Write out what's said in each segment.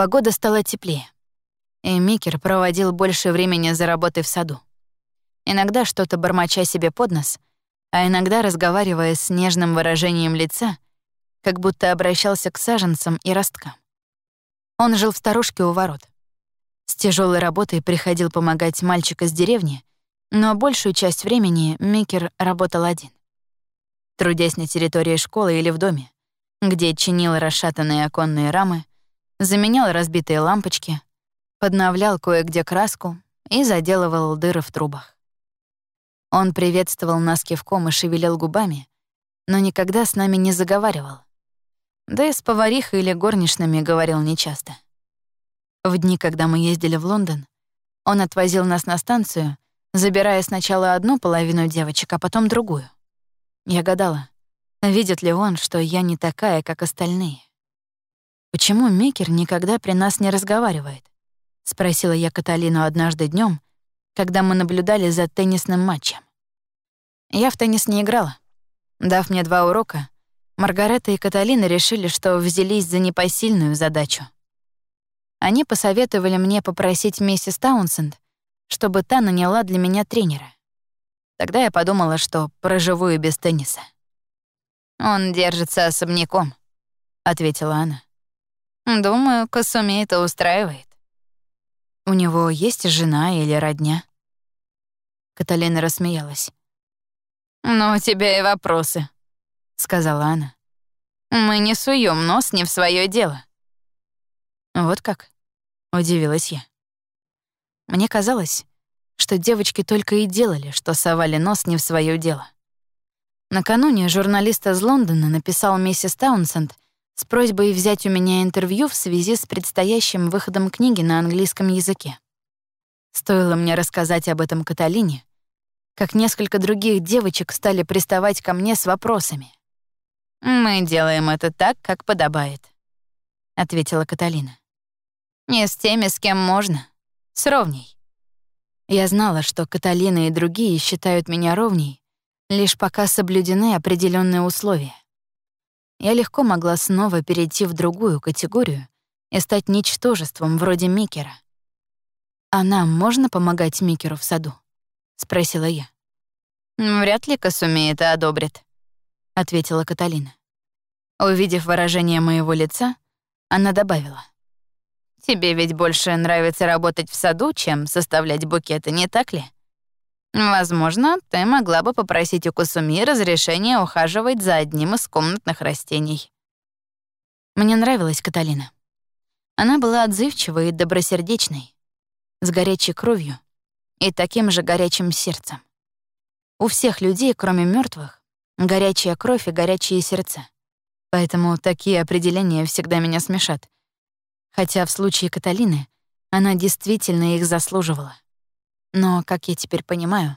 Погода стала теплее, и Микер проводил больше времени за работой в саду. Иногда что-то бормоча себе под нос, а иногда разговаривая с нежным выражением лица, как будто обращался к саженцам и росткам. Он жил в старушке у ворот. С тяжелой работой приходил помогать мальчик из деревни, но большую часть времени Микер работал один. Трудясь на территории школы или в доме, где чинил расшатанные оконные рамы, заменял разбитые лампочки, подновлял кое-где краску и заделывал дыры в трубах. Он приветствовал нас кивком и шевелил губами, но никогда с нами не заговаривал. Да и с поварихой или горничными говорил нечасто. В дни, когда мы ездили в Лондон, он отвозил нас на станцию, забирая сначала одну половину девочек, а потом другую. Я гадала, видит ли он, что я не такая, как остальные. «Почему Микер никогда при нас не разговаривает?» — спросила я Каталину однажды днем, когда мы наблюдали за теннисным матчем. Я в теннис не играла. Дав мне два урока, Маргарета и Каталина решили, что взялись за непосильную задачу. Они посоветовали мне попросить миссис Таунсенд, чтобы та наняла для меня тренера. Тогда я подумала, что проживу и без тенниса. «Он держится особняком», — ответила она. «Думаю, Касуми это устраивает». «У него есть жена или родня?» Каталина рассмеялась. «Ну, у тебя и вопросы», — сказала она. «Мы не суем нос не в свое дело». «Вот как?» — удивилась я. Мне казалось, что девочки только и делали, что совали нос не в свое дело. Накануне журналист из Лондона написал миссис Таунсенд с просьбой взять у меня интервью в связи с предстоящим выходом книги на английском языке. Стоило мне рассказать об этом Каталине, как несколько других девочек стали приставать ко мне с вопросами. «Мы делаем это так, как подобает», — ответила Каталина. «Не с теми, с кем можно. С ровней. Я знала, что Каталина и другие считают меня ровней, лишь пока соблюдены определенные условия. Я легко могла снова перейти в другую категорию и стать ничтожеством вроде Микера. «А нам можно помогать Микеру в саду?» — спросила я. «Вряд ли Касуми это одобрит», — ответила Каталина. Увидев выражение моего лица, она добавила. Тебе ведь больше нравится работать в саду, чем составлять букеты, не так ли? Возможно, ты могла бы попросить у Кусуми разрешения ухаживать за одним из комнатных растений. Мне нравилась Каталина. Она была отзывчивой и добросердечной, с горячей кровью и таким же горячим сердцем. У всех людей, кроме мертвых, горячая кровь и горячие сердца. Поэтому такие определения всегда меня смешат — Хотя в случае Каталины она действительно их заслуживала. Но, как я теперь понимаю,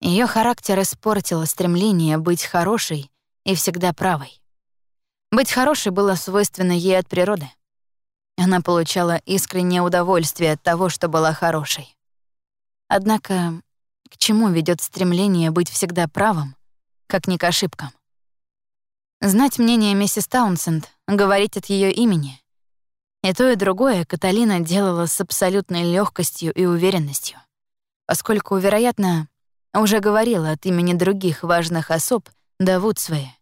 ее характер испортило стремление быть хорошей и всегда правой. Быть хорошей было свойственно ей от природы. Она получала искреннее удовольствие от того, что была хорошей. Однако, к чему ведет стремление быть всегда правым, как не к ошибкам? Знать мнение миссис Таунсенд, говорить от ее имени и то, и другое Каталина делала с абсолютной легкостью и уверенностью, поскольку, вероятно, уже говорила от имени других важных особ до Вудсвея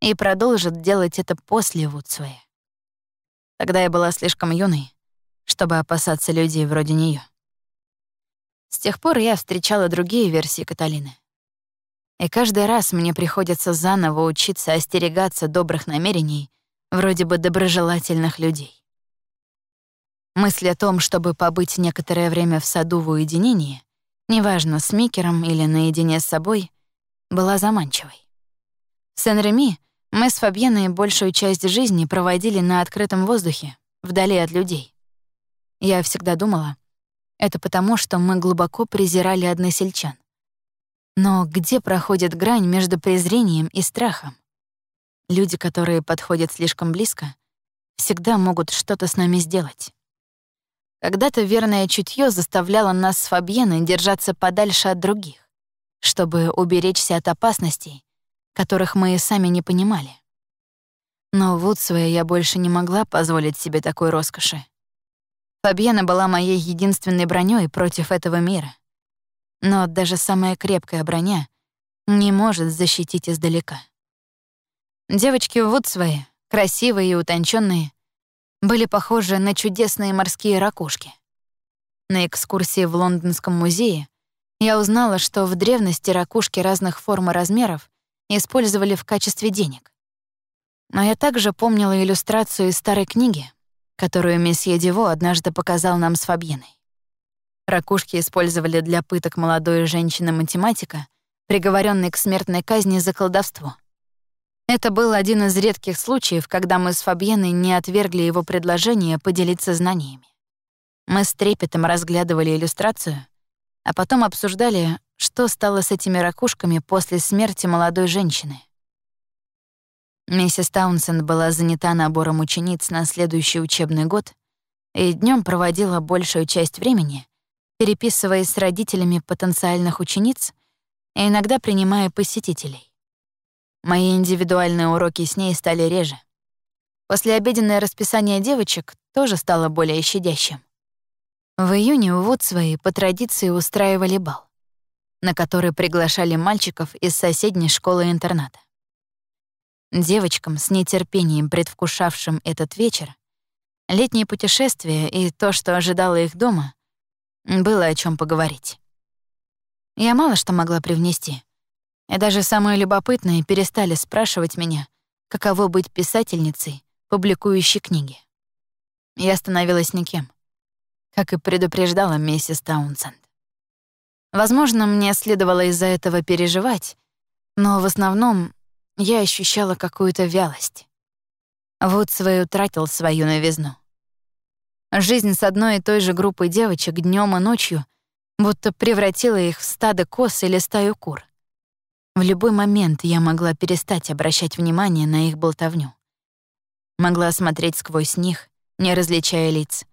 и продолжит делать это после Вудсвея. Тогда я была слишком юной, чтобы опасаться людей вроде нее. С тех пор я встречала другие версии Каталины. И каждый раз мне приходится заново учиться остерегаться добрых намерений, вроде бы доброжелательных людей. Мысль о том, чтобы побыть некоторое время в саду в уединении, неважно, с Микером или наедине с собой, была заманчивой. В Сен-Реми мы с Фабьеной большую часть жизни проводили на открытом воздухе, вдали от людей. Я всегда думала, это потому, что мы глубоко презирали односельчан. Но где проходит грань между презрением и страхом? Люди, которые подходят слишком близко, всегда могут что-то с нами сделать. Когда-то верное чутье заставляло нас с Фабьеной держаться подальше от других, чтобы уберечься от опасностей, которых мы и сами не понимали. Но в Удсвее я больше не могла позволить себе такой роскоши. Фабьена была моей единственной броней против этого мира. Но даже самая крепкая броня не может защитить издалека. Девочки в Удсвее, красивые и утонченные, были похожи на чудесные морские ракушки. На экскурсии в Лондонском музее я узнала, что в древности ракушки разных форм и размеров использовали в качестве денег. Но я также помнила иллюстрацию из старой книги, которую месье Диво однажды показал нам с Фабьеной. Ракушки использовали для пыток молодой женщины-математика, приговоренной к смертной казни за колдовство. Это был один из редких случаев, когда мы с Фабьеной не отвергли его предложение поделиться знаниями. Мы с трепетом разглядывали иллюстрацию, а потом обсуждали, что стало с этими ракушками после смерти молодой женщины. Миссис Таунсенд была занята набором учениц на следующий учебный год и днем проводила большую часть времени, переписываясь с родителями потенциальных учениц и иногда принимая посетителей. Мои индивидуальные уроки с ней стали реже. Послеобеденное расписание девочек тоже стало более щадящим. В июне в Вудсвее по традиции устраивали бал, на который приглашали мальчиков из соседней школы-интерната. Девочкам, с нетерпением предвкушавшим этот вечер, летнее путешествие и то, что ожидало их дома, было о чем поговорить. Я мало что могла привнести, и даже самые любопытные перестали спрашивать меня, каково быть писательницей, публикующей книги. Я становилась никем, как и предупреждала миссис Таунсенд. Возможно, мне следовало из-за этого переживать, но в основном я ощущала какую-то вялость. Вот свой утратил свою новизну. Жизнь с одной и той же группой девочек днем и ночью будто превратила их в стадо коз или стаю кур. В любой момент я могла перестать обращать внимание на их болтовню. Могла смотреть сквозь них, не различая лиц.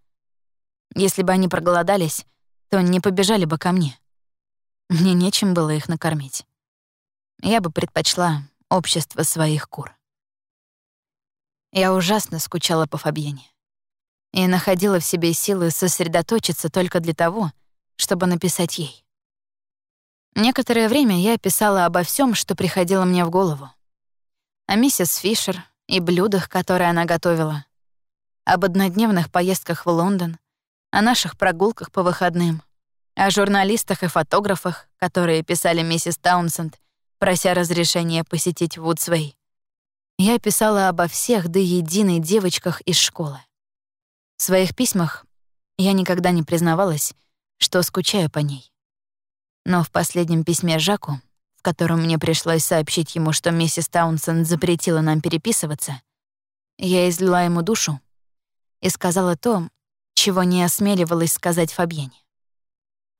Если бы они проголодались, то не побежали бы ко мне. Мне нечем было их накормить. Я бы предпочла общество своих кур. Я ужасно скучала по Фабьене и находила в себе силы сосредоточиться только для того, чтобы написать ей. Некоторое время я писала обо всем, что приходило мне в голову. О миссис Фишер и блюдах, которые она готовила, об однодневных поездках в Лондон, о наших прогулках по выходным, о журналистах и фотографах, которые писали миссис Таунсенд, прося разрешения посетить Вудсвей. Я писала обо всех до единой девочках из школы. В своих письмах я никогда не признавалась, что скучаю по ней. Но в последнем письме Жаку, в котором мне пришлось сообщить ему, что миссис Таунсенд запретила нам переписываться, я излила ему душу и сказала то, чего не осмеливалась сказать Фабьене.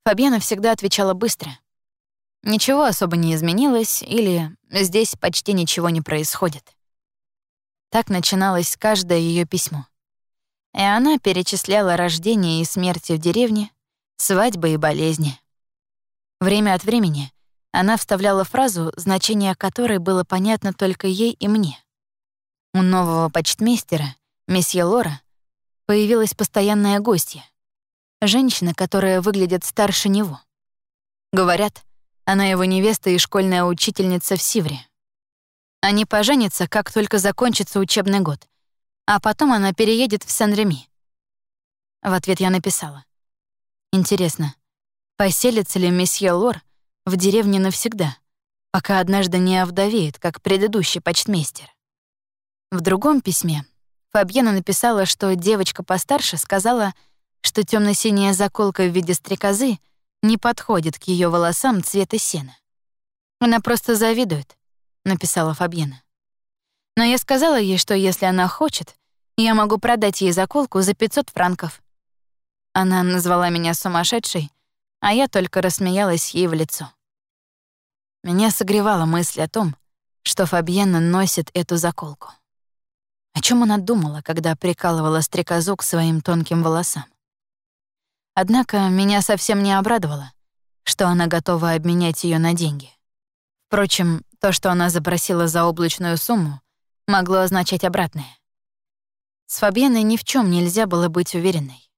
Фабьена всегда отвечала быстро. Ничего особо не изменилось или здесь почти ничего не происходит. Так начиналось каждое ее письмо. И она перечисляла рождение и смерти в деревне, свадьбы и болезни. Время от времени она вставляла фразу, значение которой было понятно только ей и мне. У нового почтмейстера, месье Лора, появилась постоянная гостья. Женщина, которая выглядит старше него. Говорят, она его невеста и школьная учительница в Сивре. Они поженятся, как только закончится учебный год, а потом она переедет в Сен-Реми. В ответ я написала. Интересно, Поселится ли месье Лор в деревне навсегда, пока однажды не овдовеет, как предыдущий почтмейстер? В другом письме Фабьена написала, что девочка постарше сказала, что темно синяя заколка в виде стрекозы не подходит к ее волосам цвета сена. «Она просто завидует», — написала Фабьена. Но я сказала ей, что если она хочет, я могу продать ей заколку за 500 франков. Она назвала меня сумасшедшей, а я только рассмеялась ей в лицо. Меня согревала мысль о том, что Фабьена носит эту заколку. О чем она думала, когда прикалывала стрекозу к своим тонким волосам? Однако меня совсем не обрадовало, что она готова обменять ее на деньги. Впрочем, то, что она запросила за облачную сумму, могло означать обратное. С Фабьеной ни в чем нельзя было быть уверенной.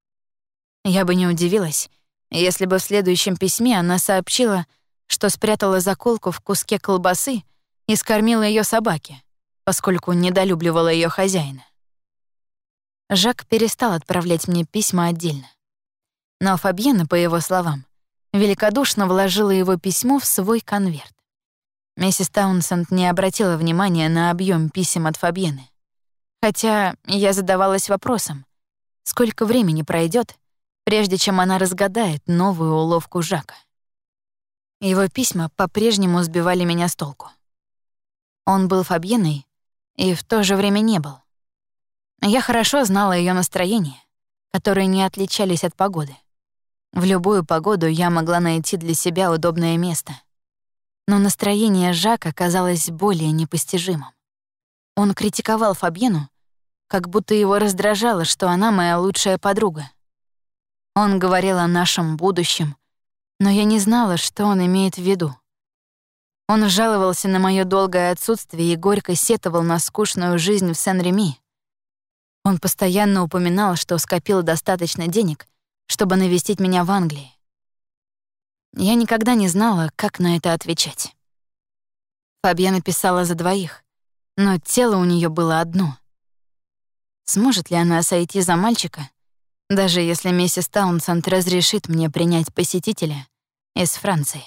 Я бы не удивилась, если бы в следующем письме она сообщила, что спрятала заколку в куске колбасы и скормила ее собаке, поскольку недолюбливала ее хозяина. Жак перестал отправлять мне письма отдельно. Но Фабьена, по его словам, великодушно вложила его письмо в свой конверт. Миссис Таунсенд не обратила внимания на объем писем от Фабьены. Хотя я задавалась вопросом, сколько времени пройдет, прежде чем она разгадает новую уловку Жака. Его письма по-прежнему сбивали меня с толку. Он был Фабьеной и в то же время не был. Я хорошо знала ее настроение, которые не отличались от погоды. В любую погоду я могла найти для себя удобное место. Но настроение Жака казалось более непостижимым. Он критиковал Фабьену, как будто его раздражало, что она моя лучшая подруга. Он говорил о нашем будущем, но я не знала, что он имеет в виду. Он жаловался на моё долгое отсутствие и горько сетовал на скучную жизнь в Сен-Реми. Он постоянно упоминал, что скопил достаточно денег, чтобы навестить меня в Англии. Я никогда не знала, как на это отвечать. Фабья написала за двоих, но тело у нее было одно. Сможет ли она сойти за мальчика, даже если миссис Таунсенд разрешит мне принять посетителя из Франции?